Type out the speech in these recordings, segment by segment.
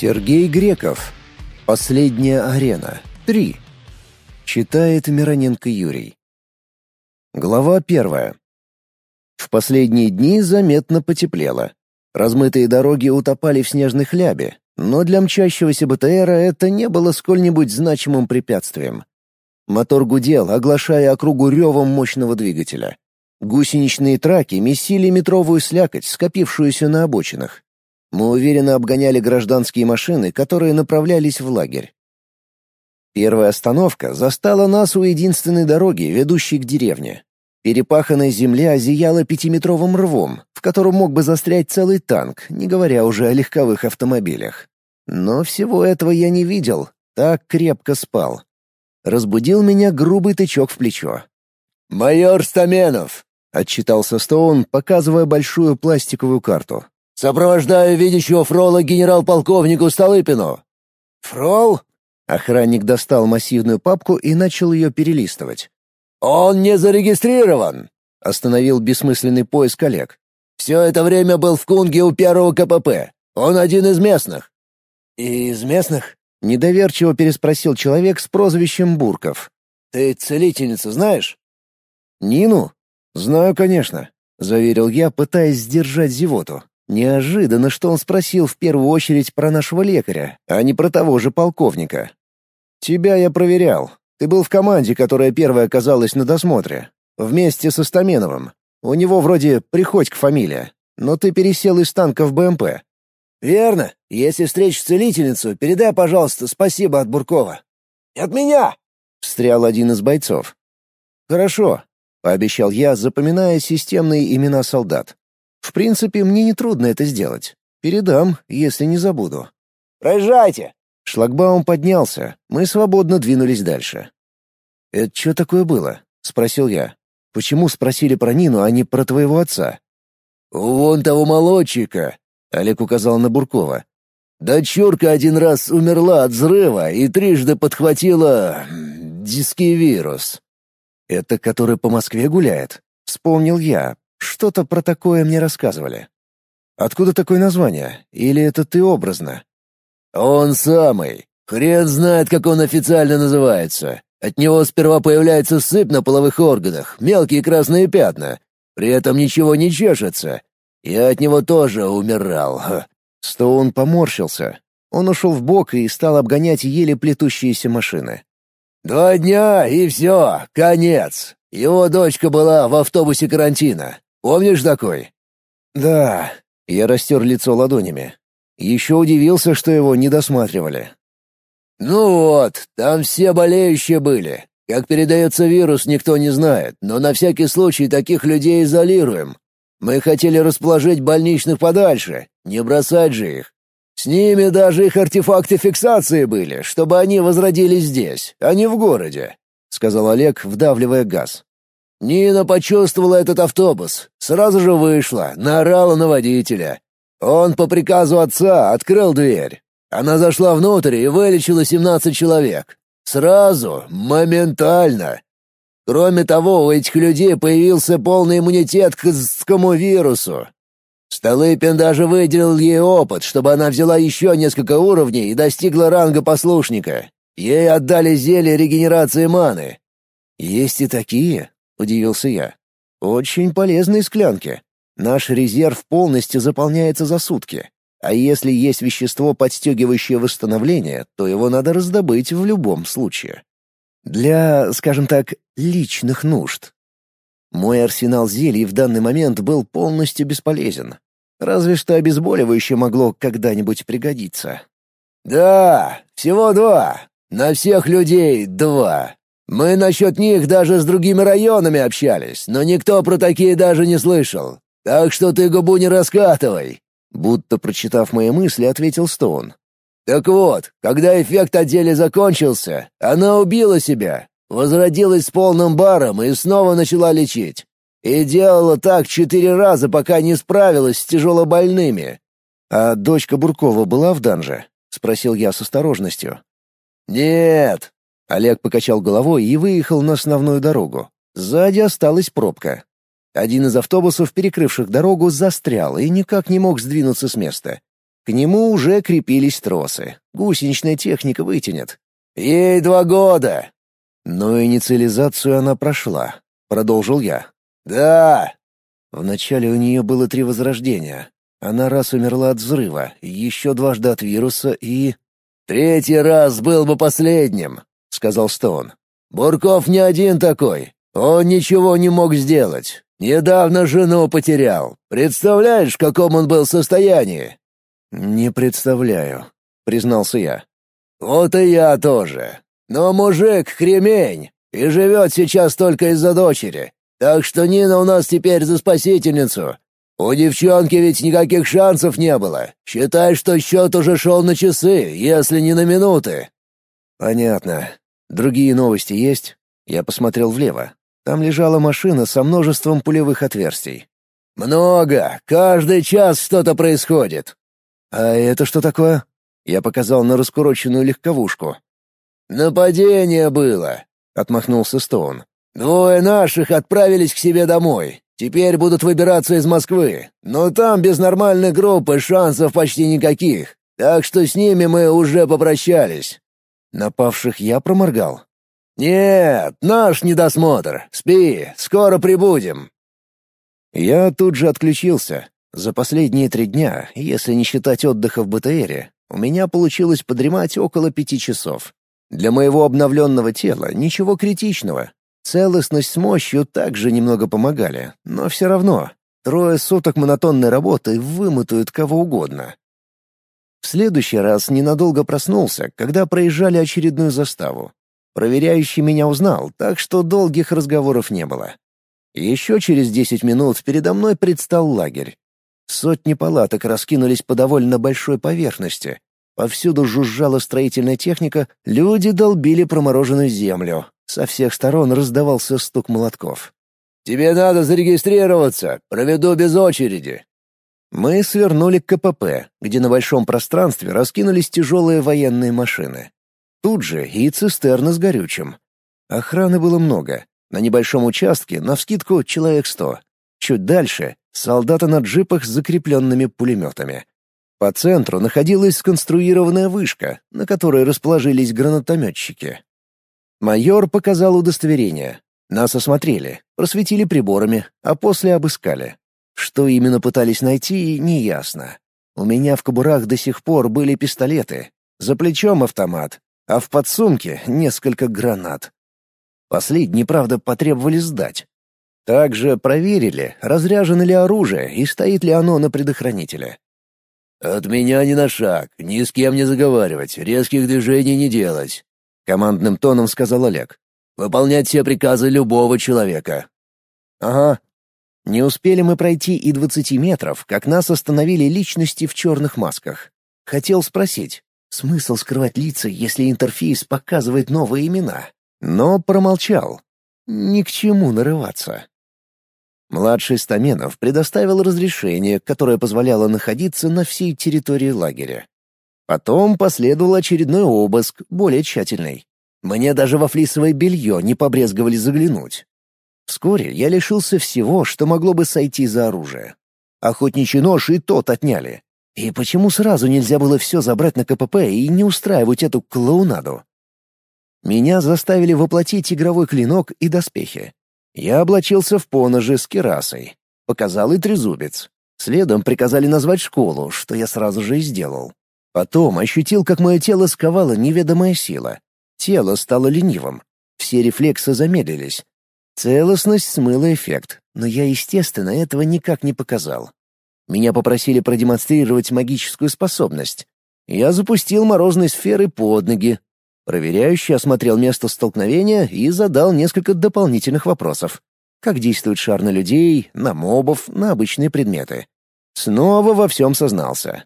Сергей Греков. Последняя арена. 3. Читает Мироненко Юрий. Глава первая. В последние дни заметно потеплело. Размытые дороги утопали в снежной хлябе, но для мчащегося БТРа это не было сколь-нибудь значимым препятствием. Мотор гудел, оглашая округу ревом мощного двигателя. Гусеничные траки месили метровую слякоть, скопившуюся на обочинах. Мы уверенно обгоняли гражданские машины, которые направлялись в лагерь. Первая остановка застала нас у единственной дороги, ведущей к деревне. Перепаханная земля зияла пятиметровым рвом, в котором мог бы застрять целый танк, не говоря уже о легковых автомобилях. Но всего этого я не видел, так крепко спал. Разбудил меня грубый тычок в плечо. «Майор Стаменов!» — отчитался Стоун, показывая большую пластиковую карту. Сопровождаю видящего фрола генерал-полковнику Столыпину». «Фрол?» Охранник достал массивную папку и начал ее перелистывать. «Он не зарегистрирован!» — остановил бессмысленный поиск Олег. «Все это время был в Кунге у первого КПП. Он один из местных». «Из местных?» — недоверчиво переспросил человек с прозвищем Бурков. «Ты целительницу знаешь?» «Нину? Знаю, конечно», — заверил я, пытаясь сдержать зевоту. Неожиданно, что он спросил в первую очередь про нашего лекаря, а не про того же полковника. «Тебя я проверял. Ты был в команде, которая первая оказалась на досмотре. Вместе со Стаменовым. У него вроде Приходько фамилия. Но ты пересел из танка в БМП». «Верно. Если встретишь целительницу, передай, пожалуйста, спасибо от Буркова». «От меня!» — встрял один из бойцов. «Хорошо», — пообещал я, запоминая системные имена солдат. В принципе, мне нетрудно это сделать. Передам, если не забуду. «Проезжайте!» Шлагбаум поднялся. Мы свободно двинулись дальше. «Это что такое было?» — спросил я. «Почему спросили про Нину, а не про твоего отца?» «Вон того молодчика!» — Олег указал на Буркова. «Дочурка один раз умерла от взрыва и трижды подхватила... диский вирус». «Это который по Москве гуляет?» — вспомнил я, что-то про такое мне рассказывали. Откуда такое название? Или это ты образно? Он самый. Хрен знает, как он официально называется. От него сперва появляется сыпь на половых органах, мелкие красные пятна. При этом ничего не чешется. Я от него тоже умирал. Стоун поморщился. Он ушел в бок и стал обгонять еле плетущиеся машины. «Два дня, и все, конец. Его дочка была в автобусе карантина. Помнишь такой?» «Да». Я растер лицо ладонями. Еще удивился, что его не досматривали. «Ну вот, там все болеющие были. Как передается вирус, никто не знает, но на всякий случай таких людей изолируем. Мы хотели расположить больничных подальше, не бросать же их. С ними даже их артефакты фиксации были, чтобы они возродились здесь, а не в городе», — сказал Олег, вдавливая газ. Нина почувствовала этот автобус, сразу же вышла, наорала на водителя. Он по приказу отца открыл дверь. Она зашла внутрь и вылечила 17 человек. Сразу, моментально. Кроме того, у этих людей появился полный иммунитет к зскому вирусу. Столыпин даже выделил ей опыт, чтобы она взяла еще несколько уровней и достигла ранга послушника. Ей отдали зелье регенерации маны. «Есть и такие?» Удивился я. Очень полезные склянки. Наш резерв полностью заполняется за сутки. А если есть вещество, подстегивающее восстановление, то его надо раздобыть в любом случае. Для, скажем так, личных нужд. Мой арсенал зелий в данный момент был полностью бесполезен. Разве что обезболивающее могло когда-нибудь пригодиться. «Да, всего два. На всех людей два», мы насчет них даже с другими районами общались, но никто про такие даже не слышал. Так что ты губу не раскатывай». Будто прочитав мои мысли, ответил Стоун. «Так вот, когда эффект от зелья закончился, она убила себя, возродилась с полным баром и снова начала лечить. И делала так четыре раза, пока не справилась с тяжелобольными». «А дочка Буркова была в данже?» — спросил я с осторожностью. «Нет, Олег покачал головой и выехал на основную дорогу. Сзади осталась пробка. Один из автобусов, перекрывших дорогу, застрял и никак не мог сдвинуться с места. К нему уже крепились тросы. Гусеничная техника вытянет. «Ей два года!» Но инициализацию она прошла. Продолжил я. «Да!» Вначале у нее было три возрождения. Она раз умерла от взрыва, еще дважды от вируса и... «Третий раз был бы последним», — сказал Стоун. «Бурков не один такой. Он ничего не мог сделать. Недавно жену потерял. Представляешь, в каком он был состоянии?» «Не представляю», — признался я. «Вот и я тоже. Но мужик — кремень, и живет сейчас только из-за дочери. Так что Нина у нас теперь за спасительницу. У девчонки ведь никаких шансов не было. Считай, что счет уже шел на часы, если не на минуты». «Понятно. Другие новости есть?» Я посмотрел влево. Там лежала машина со множеством пулевых отверстий. «Много. Каждый час что-то происходит». «А это что такое?» Я показал на раскуроченную легковушку. «Нападение было», — отмахнулся Стоун. «Двое наших отправились к себе домой. Теперь будут выбираться из Москвы. Но там без нормальной группы шансов почти никаких. Так что с ними мы уже попрощались». Напавших я проморгал. «Нет, наш недосмотр. Спи, скоро прибудем». Я тут же отключился. За последние три дня, если не считать отдыха в БТРе, у меня получилось подремать около пяти часов. Для моего обновленного тела ничего критичного. Целостность с мощью также немного помогали, но все равно трое суток монотонной работы вымотают кого угодно. В следующий раз ненадолго проснулся, когда проезжали очередную заставу. Проверяющий меня узнал, так что долгих разговоров не было. Еще через десять минут передо мной предстал лагерь. Сотни палаток раскинулись по довольно большой поверхности. Повсюду жужжала строительная техника, люди долбили промороженную землю. Со всех сторон раздавался стук молотков. «Тебе надо зарегистрироваться. Проведу без очереди». Мы свернули к КПП, где на большом пространстве раскинулись тяжелые военные машины. Тут же и цистерны с горючим. Охраны было много. На небольшом участке, навскидку, человек сто. Чуть дальше — солдаты на джипах с закрепленными пулеметами. По центру находилась сконструированная вышка, на которой расположились гранатометчики. Майор показал удостоверение. Нас осмотрели, просветили приборами, а после обыскали. Что именно пытались найти, неясно. У меня в кобурах до сих пор были пистолеты, за плечом автомат, а в подсумке несколько гранат. Последние, правда, потребовали сдать. Также проверили, разряжено ли оружие и стоит ли оно на предохранителе. «От меня ни на шаг, ни с кем не заговаривать, резких движений не делать», — командным тоном сказал Олег. «Выполнять все приказы любого человека». «Ага». Не успели мы пройти и двадцати метров, как нас остановили личности в черных масках. Хотел спросить, смысл скрывать лица, если интерфейс показывает новые имена? Но промолчал. Ни к чему нарываться. Младший Стаменов предоставил разрешение, которое позволяло находиться на всей территории лагеря. Потом последовал очередной обыск, более тщательный. Мне даже во флисовое белье не побрезговали заглянуть. Вскоре я лишился всего, что могло бы сойти за оружие. Охотничий нож и тот отняли. И почему сразу нельзя было все забрать на КПП и не устраивать эту клоунаду? Меня заставили воплотить игровой клинок и доспехи. Я облачился в поножи с керасой. Показал и трезубец. Следом приказали назвать школу, что я сразу же и сделал. Потом ощутил, как мое тело сковала неведомая сила. Тело стало ленивым. Все рефлексы замедлились. Целостность смыла эффект, но я, естественно, этого никак не показал. Меня попросили продемонстрировать магическую способность. Я запустил морозной сферы под ноги, Проверяющий осмотрел место столкновения и задал несколько дополнительных вопросов. Как действует шар на людей, на мобов, на обычные предметы. Снова во всем сознался.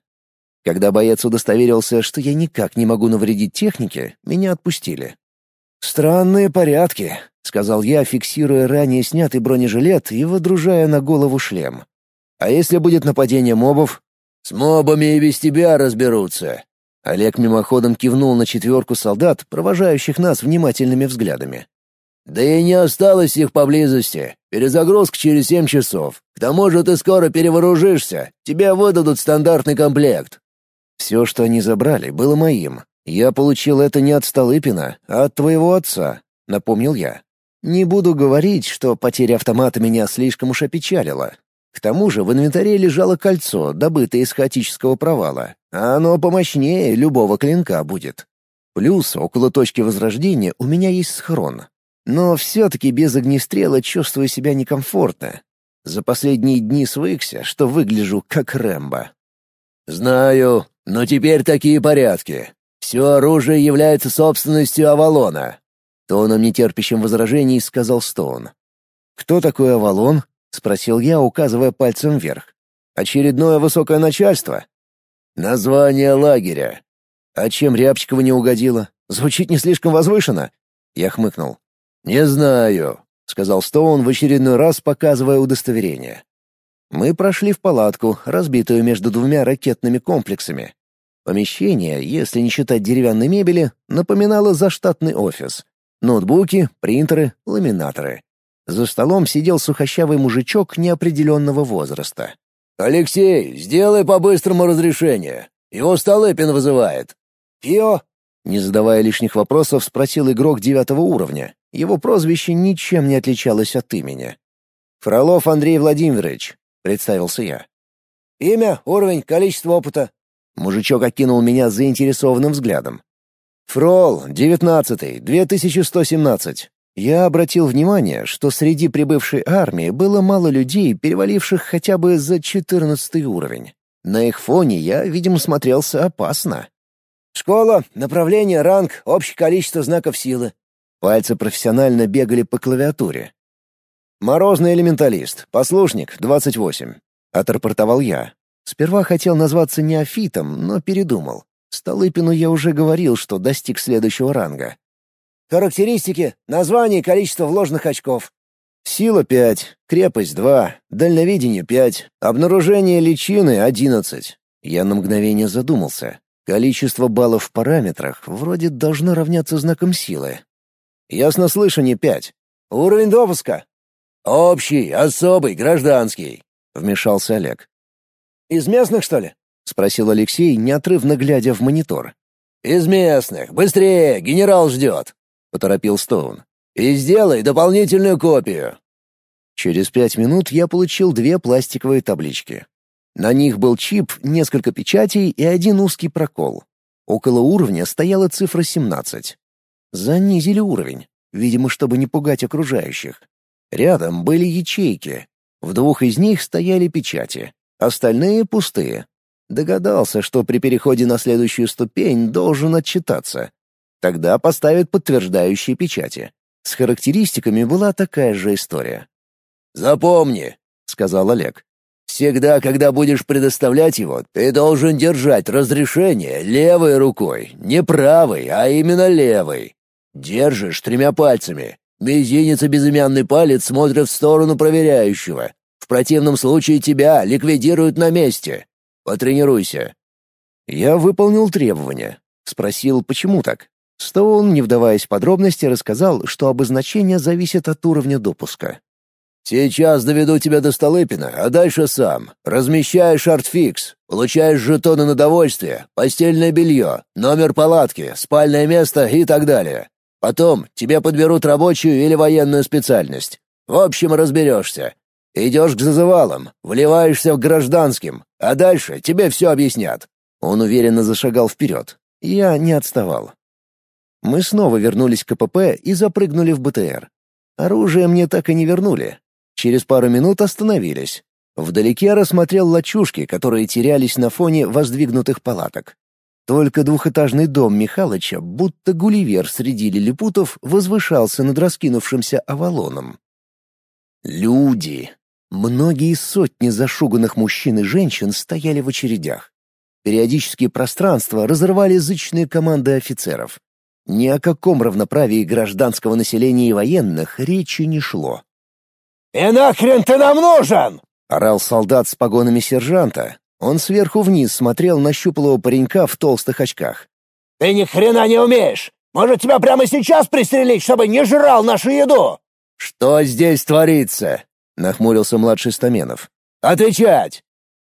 Когда боец удостоверился, что я никак не могу навредить технике, меня отпустили. «Странные порядки», — сказал я, фиксируя ранее снятый бронежилет и водружая на голову шлем. «А если будет нападение мобов?» «С мобами и без тебя разберутся», Олег мимоходом кивнул на четверку солдат, провожающих нас внимательными взглядами. «Да и не осталось их поблизости. Перезагрузка через семь часов. К тому же ты скоро перевооружишься. Тебе выдадут стандартный комплект». Все, что они забрали, было моим. Я получил это не от Столыпина, а от твоего отца, напомнил я. Не буду говорить, что потеря автомата меня слишком уж опечалила. К тому же в инвентаре лежало кольцо, добытое из хаотического провала, а оно помощнее любого клинка будет. Плюс около точки возрождения у меня есть схрон. Но все-таки без огнестрела чувствую себя некомфортно. За последние дни свыкся, что выгляжу как Рэмбо. «Знаю, но теперь такие порядки. Все оружие является собственностью Авалона. Тоном нетерпящим возражений сказал Стоун. «Кто такой Авалон?» — спросил я, указывая пальцем вверх. «Очередное высокое начальство?» «Название лагеря». «А чем Рябчикова не угодило? Звучит не слишком возвышенно?» Я хмыкнул. «Не знаю», — сказал Стоун в очередной раз, показывая удостоверение. Мы прошли в палатку, разбитую между двумя ракетными комплексами. Помещение, если не считать деревянной мебели, напоминало заштатный офис. Ноутбуки, принтеры, ламинаторы. За столом сидел сухощавый мужичок неопределенного возраста. «Алексей, сделай по-быстрому разрешение. Его Столыпин вызывает». «Кио?» Не задавая лишних вопросов, спросил игрок девятого уровня. Его прозвище ничем не отличалось от имени. «Фролов Андрей Владимирович», — представился я. «Имя, уровень, количество опыта». Мужичок окинул меня заинтересованным взглядом. Фрол, 19-й, 2117. Я обратил внимание, что среди прибывшей армии было мало людей, переваливших хотя бы за 14 уровень. На их фоне я, видимо, смотрелся опасно. Школа, направление, ранг, общее количество знаков силы. Пальцы профессионально бегали по клавиатуре. «Морозный элементалист, послушник, 28», — отрапортовал я. Сперва хотел назваться неофитом, но передумал. Столыпину я уже говорил, что достиг следующего ранга. Характеристики, название и количество вложенных очков. Сила 5, крепость 2, дальновидение 5, обнаружение личины 11. Я на мгновение задумался. Количество баллов в параметрах вроде должно равняться знаком силы. Яснослышание 5. Уровень допуска. Общий, особый, гражданский, вмешался Олег. Из местных, что ли? — спросил Алексей, неотрывно глядя в монитор. «Из местных. Быстрее, генерал ждет», — поторопил Стоун. «И сделай дополнительную копию». Через пять минут я получил две пластиковые таблички. На них был чип, несколько печатей и один узкий прокол. Около уровня стояла цифра 17. Занизили уровень, видимо, чтобы не пугать окружающих. Рядом были ячейки. В двух из них стояли печати, остальные пустые. Догадался, что при переходе на следующую ступень должен отчитаться. Тогда поставят подтверждающие печати. С характеристиками была такая же история. «Запомни», — сказал Олег. «Всегда, когда будешь предоставлять его, ты должен держать разрешение левой рукой, не правой, а именно левой. Держишь тремя пальцами. Мизинец и безымянный палец смотрят в сторону проверяющего. В противном случае тебя ликвидируют на месте. Потренируйся». Я выполнил требования. Спросил, почему так. Стоун, не вдаваясь в подробности, рассказал, что обозначение зависит от уровня допуска. «Сейчас доведу тебя до Столыпина, а дальше сам. Размещаешь артфикс, получаешь жетоны на довольствие, постельное белье, номер палатки, спальное место и так далее. Потом тебе подберут рабочую или военную специальность. В общем, разберешься. Идешь к зазывалам, вливаешься в гражданским, а дальше тебе все объяснят». Он уверенно зашагал вперед. Я не отставал. Мы снова вернулись к КПП и запрыгнули в БТР. Оружие мне так и не вернули. Через пару минут остановились. Вдалеке рассмотрел лачушки, которые терялись на фоне воздвигнутых палаток. Только двухэтажный дом Михалыча, будто гулливер среди лилипутов, возвышался над раскинувшимся овалоном. Люди. Многие сотни зашуганных мужчин и женщин стояли в очередях. Периодически пространство разрывали зычные команды офицеров. Ни о каком равноправии гражданского населения и военных речи не шло. «И нахрен ты нам нужен?» — орал солдат с погонами сержанта. Он сверху вниз смотрел на щуплого паренька в толстых очках. «Ты ни хрена не умеешь! Может, тебя прямо сейчас пристрелить, чтобы не жрал нашу еду?» «Что здесь творится?» — нахмурился младший Стаменов. «Отвечать!»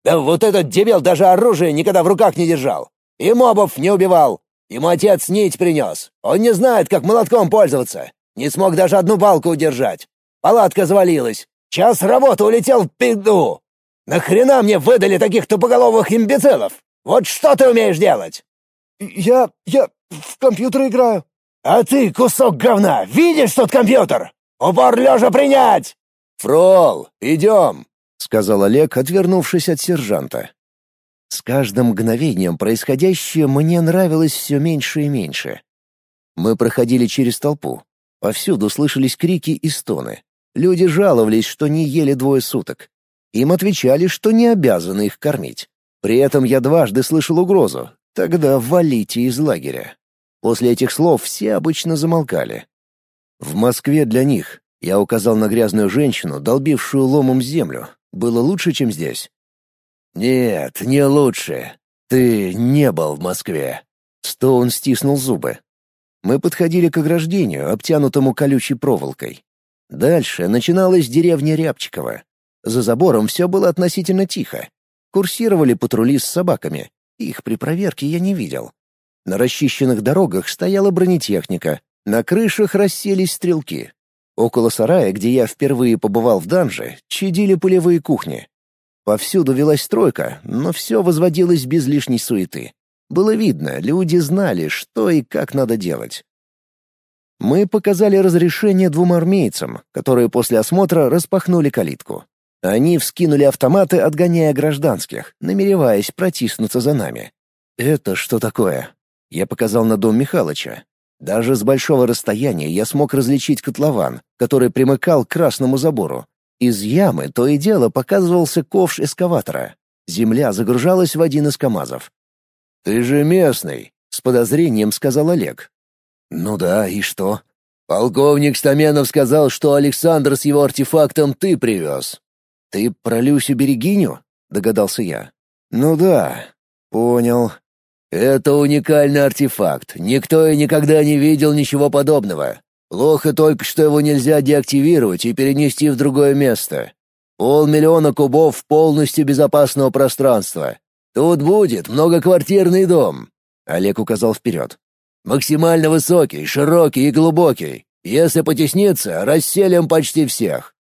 «Да вот этот дебил даже оружие никогда в руках не держал. И мобов не убивал. Ему отец нить принес. Он не знает, как молотком пользоваться. Не смог даже одну балку удержать. Палатка завалилась. Час работы улетел в пизду. Нахрена мне выдали таких тупоголовых имбецилов? Вот что ты умеешь делать?» «Я... я в компьютер играю». «А ты, кусок говна, видишь тот компьютер? Упор лежа принять!» «Фрол, идем!» — сказал Олег, отвернувшись от сержанта. С каждым мгновением происходящее мне нравилось все меньше и меньше. Мы проходили через толпу. Повсюду слышались крики и стоны. Люди жаловались, что не ели двое суток. Им отвечали, что не обязаны их кормить. При этом я дважды слышал угрозу. Тогда валите из лагеря. После этих слов все обычно замолкали. В Москве для них, я указал на грязную женщину, долбившую ломом землю, было лучше, чем здесь. «Нет, не лучше. Ты не был в Москве». Стоун стиснул зубы. Мы подходили к ограждению, обтянутому колючей проволокой. Дальше начиналась деревня Рябчикова. За забором все было относительно тихо. Курсировали патрули с собаками. Их при проверке я не видел. На расчищенных дорогах стояла бронетехника. На крышах расселись стрелки. Около сарая, где я впервые побывал в данже, чадили полевые кухни. Повсюду велась стройка, но все возводилось без лишней суеты. Было видно, люди знали, что и как надо делать. Мы показали разрешение двум армейцам, которые после осмотра распахнули калитку. Они вскинули автоматы, отгоняя гражданских, намереваясь протиснуться за нами. «Это что такое?» Я показал на дом Михалыча. Даже с большого расстояния я смог различить котлован, который примыкал к красному забору. Из ямы то и дело показывался ковш эскаватора. Земля загружалась в один из КАМАЗов. «Ты же местный», — с подозрением сказал Олег. «Ну да, и что?» «Полковник Стаменов сказал, что Александр с его артефактом ты привез». «Ты про Люсю Берегиню?» — догадался я. «Ну да, понял». «Это уникальный артефакт. Никто и никогда не видел ничего подобного. Плохо только, что его нельзя деактивировать и перенести в другое место. Полмиллиона кубов полностью безопасного пространства. Тут будет многоквартирный дом». Олег указал вперед. «Максимально высокий, широкий и глубокий. Если потесниться, расселим почти всех».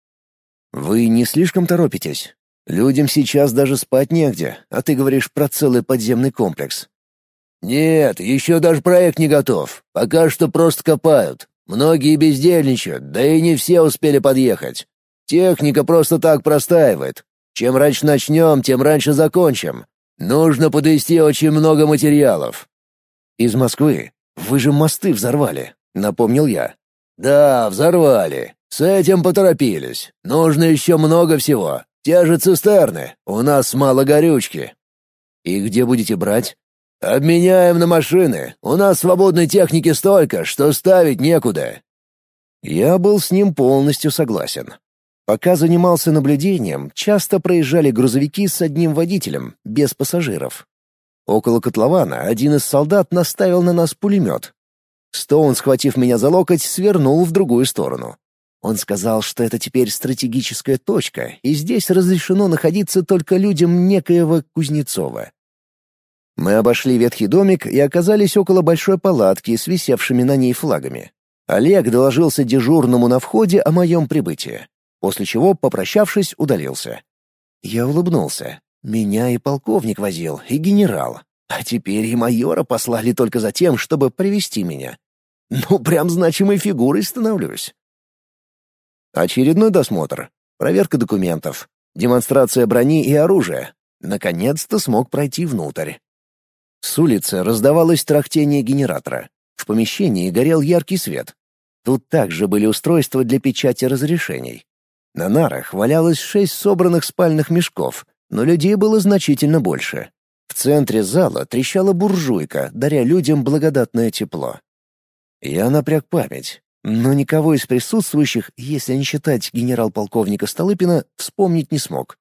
«Вы не слишком торопитесь? Людям сейчас даже спать негде, а ты говоришь про целый подземный комплекс». «Нет, еще даже проект не готов. Пока что просто копают. Многие бездельничают, да и не все успели подъехать. Техника просто так простаивает. Чем раньше начнем, тем раньше закончим. Нужно подвести очень много материалов». «Из Москвы? Вы же мосты взорвали», — напомнил я. «Да, взорвали. С этим поторопились. Нужно еще много всего. Те же цистерны. У нас мало горючки». «И где будете брать?» «Обменяем на машины. У нас свободной техники столько, что ставить некуда». Я был с ним полностью согласен. Пока занимался наблюдением, часто проезжали грузовики с одним водителем, без пассажиров. Около котлована один из солдат наставил на нас пулемет. Стоун, схватив меня за локоть, свернул в другую сторону. Он сказал, что это теперь стратегическая точка, и здесь разрешено находиться только людям некоего Кузнецова. Мы обошли ветхий домик и оказались около большой палатки с висевшими на ней флагами. Олег доложился дежурному на входе о моем прибытии, после чего, попрощавшись, удалился. Я улыбнулся. Меня и полковник возил, и генерал. А теперь и майора послали только за тем, чтобы привести меня. Ну, прям значимой фигурой становлюсь. Очередной досмотр, проверка документов, демонстрация брони и оружия. Наконец-то смог пройти внутрь. С улицы раздавалось трахтение генератора. В помещении горел яркий свет. Тут также были устройства для печати разрешений. На нарах валялось шесть собранных спальных мешков, но людей было значительно больше. В центре зала трещала буржуйка, даря людям благодатное тепло. Я напряг память, но никого из присутствующих, если не считать генерал-полковника Столыпина, вспомнить не смог.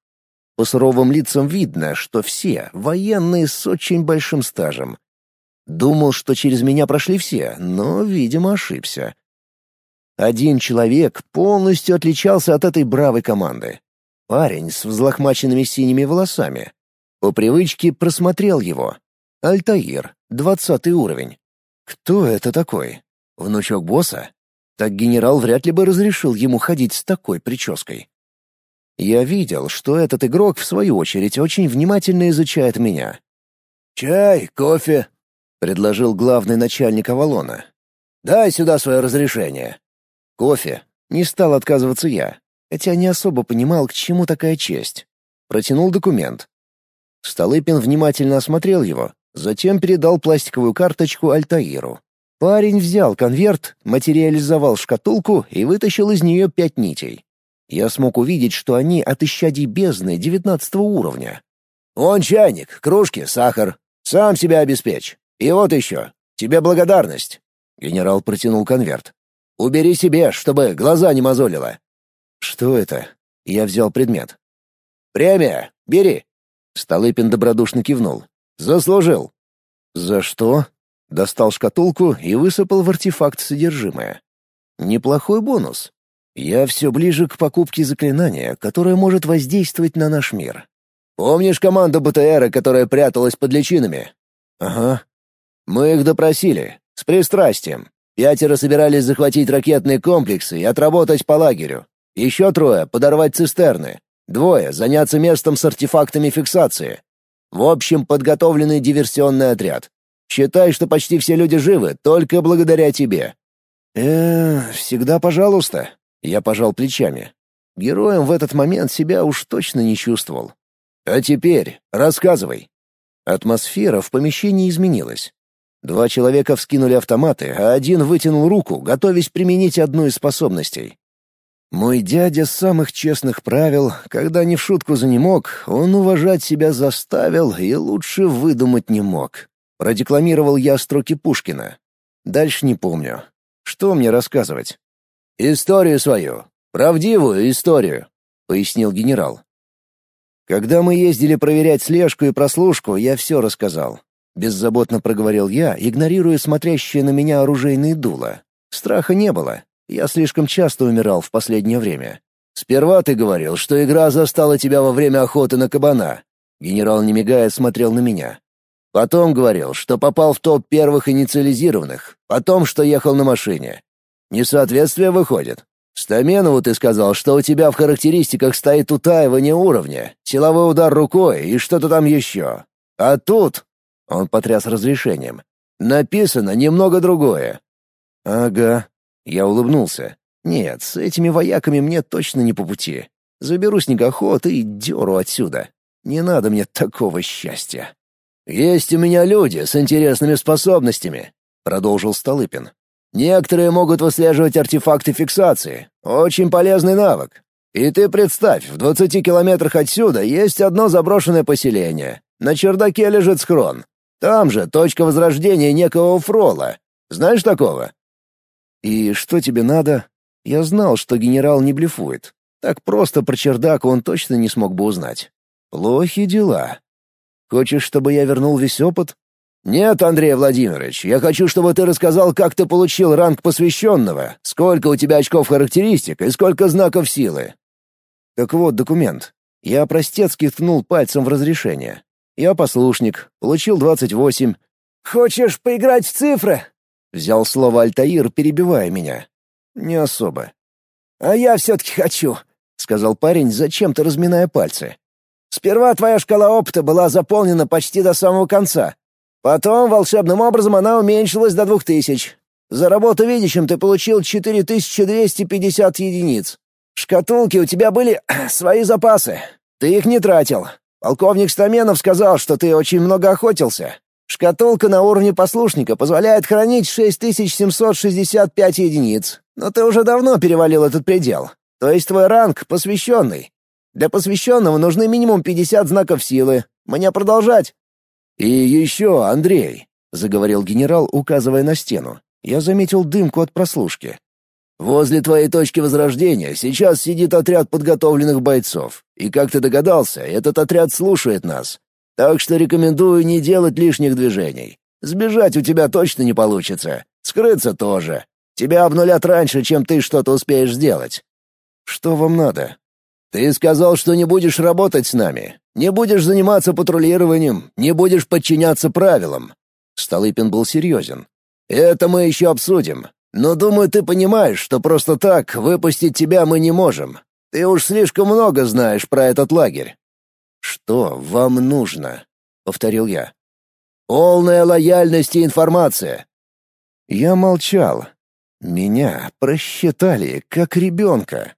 По суровым лицам видно, что все военные с очень большим стажем. Думал, что через меня прошли все, но, видимо, ошибся. Один человек полностью отличался от этой бравой команды. Парень с взлохмаченными синими волосами. По привычке просмотрел его. Альтаир, двадцатый уровень. Кто это такой? Внучок босса? Так генерал вряд ли бы разрешил ему ходить с такой прической. Я видел, что этот игрок, в свою очередь, очень внимательно изучает меня. «Чай, кофе», — предложил главный начальник Авалона. «Дай сюда свое разрешение». «Кофе». Не стал отказываться я, хотя не особо понимал, к чему такая честь. Протянул документ. Столыпин внимательно осмотрел его, затем передал пластиковую карточку Альтаиру. Парень взял конверт, материализовал шкатулку и вытащил из нее пять нитей. Я смог увидеть, что они от исчадий бездны девятнадцатого уровня. «Он чайник, кружки, сахар. Сам себя обеспечь. И вот еще. Тебе благодарность». Генерал протянул конверт. «Убери себе, чтобы глаза не мозолило». «Что это?» Я взял предмет. «Премия. Бери». Столыпин добродушно кивнул. «Заслужил». «За что?» Достал шкатулку и высыпал в артефакт содержимое. Неплохой бонус. Я все ближе к покупке заклинания, которое может воздействовать на наш мир. «Помнишь команду БТРа, которая пряталась под личинами?» «Ага». «Мы их допросили. С пристрастием. Пятеро собирались захватить ракетные комплексы и отработать по лагерю. Еще трое — подорвать цистерны. Двое — заняться местом с артефактами фиксации. В общем, подготовленный диверсионный отряд. Считай, что почти все люди живы, только благодаря тебе». «Э, всегда пожалуйста». Я пожал плечами. Героем в этот момент себя уж точно не чувствовал. «А теперь рассказывай». Атмосфера в помещении изменилась. Два человека вскинули автоматы, а один вытянул руку, готовясь применить одну из способностей. Мой дядя с самых честных правил, когда не в шутку за не мог, он уважать себя заставил и лучше выдумать не мог. Продекламировал я строки Пушкина. Дальше не помню. Что мне рассказывать? «Историю свою. Правдивую историю», — пояснил генерал. Когда мы ездили проверять слежку и прослушку, я все рассказал. Беззаботно проговорил я, игнорируя смотрящее на меня оружейные дула. Страха не было. Я слишком часто умирал в последнее время. «Сперва ты говорил, что игра застала тебя во время охоты на кабана». Генерал, не мигая, смотрел на меня. «Потом говорил, что попал в топ первых инициализированных, потом, что ехал на машине. Несоответствие выходит. Стаменову ты сказал, что у тебя в характеристиках стоит утаивание уровня, силовой удар рукой и что-то там еще. А тут...» — он потряс разрешением. «Написано немного другое». «Ага». Я улыбнулся. «Нет, с этими вояками мне точно не по пути. Заберу снегоход и дёру отсюда. Не надо мне такого счастья». «Есть у меня люди с интересными способностями», — продолжил Столыпин. Некоторые могут выслеживать артефакты фиксации. Очень полезный навык. И ты представь, в 20 километрах отсюда есть одно заброшенное поселение. На чердаке лежит схрон. Там же точка возрождения некого фрола. Знаешь такого? И что тебе надо? Я знал, что генерал не блефует. Так просто про чердак он точно не смог бы узнать. Плохи дела. Хочешь, чтобы я вернул весь опыт? «Нет, Андрей Владимирович, я хочу, чтобы ты рассказал, как ты получил ранг посвященного, сколько у тебя очков характеристик и сколько знаков силы». Так вот документ. Я простецки ткнул пальцем в разрешение. Я послушник, получил двадцать восемь. «Хочешь поиграть в цифры?» Взял слово Альтаир, перебивая меня. «Не особо». «А я все-таки хочу», — сказал парень, зачем-то разминая пальцы. «Сперва твоя шкала опыта была заполнена почти до самого конца. Потом волшебным образом она уменьшилась до двух тысяч. За работу видящим ты получил 4250 единиц. В шкатулке у тебя были свои запасы. Ты их не тратил. Полковник Стаменов сказал, что ты очень много охотился. Шкатулка на уровне послушника позволяет хранить 6765 единиц. Но ты уже давно перевалил этот предел. То есть твой ранг посвященный. Для посвященного нужны минимум 50 знаков силы. Мне продолжать? «И еще, Андрей», — заговорил генерал, указывая на стену. Я заметил дымку от прослушки. «Возле твоей точки возрождения сейчас сидит отряд подготовленных бойцов. И, как ты догадался, этот отряд слушает нас. Так что рекомендую не делать лишних движений. Сбежать у тебя точно не получится. Скрыться тоже. Тебя обнулят раньше, чем ты что-то успеешь сделать». «Что вам надо?» Ты сказал, что не будешь работать с нами, не будешь заниматься патрулированием, не будешь подчиняться правилам». Столыпин был серьезен. «Это мы еще обсудим. Но, думаю, ты понимаешь, что просто так выпустить тебя мы не можем. Ты уж слишком много знаешь про этот лагерь». «Что вам нужно?» — повторил я. «Полная лояльность и информация». Я молчал. Меня просчитали, как ребенка.